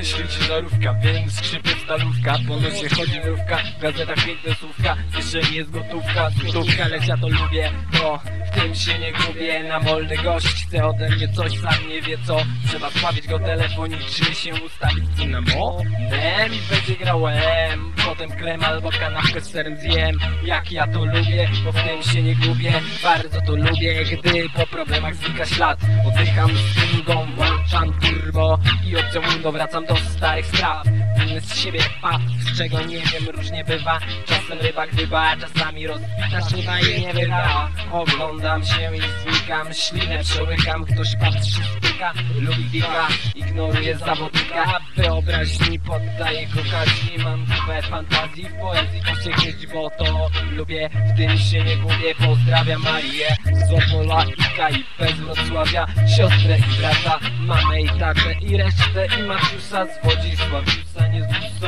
świeci żarówka Więc skrzypie stalówka, po nosie chodzi mrówka W gazetach piękne słówka, jeszcze jest gotówka Złotówka, lecz ja to lubię, bo w tym się nie gubię. Namolny gość chce ode mnie coś, sam nie wie co. Trzeba sławić go telefonicznie, się ustawić z cynamonem I będzie grał M. Potem krem albo kanapkę z serem zjem. Jak ja to lubię, bo w tym się nie gubię. Bardzo to lubię, gdy po problemach znika ślad. Oddycham z włączam turbo I obciągnięto wracam do starych spraw Inny z siebie pap, z czego nie wiem, różnie bywa ryba gdyba, czasami rozbita szyba i nie wygra Oglądam się i znikam, ślinę przełykam Ktoś patrzy, styka, lubi wika Ignoruje zawodnika, wyobraźni poddaje kokaźni Mam kupę fantazji w poezji posiedzieć, bo to lubię. W tym się nie gubię, pozdrawiam Marię Z Opola i Kai, bez Wrocławia Siostrę i brata, mamę i tatę i resztę. I Maciusa z Wodzisławiusa, nie z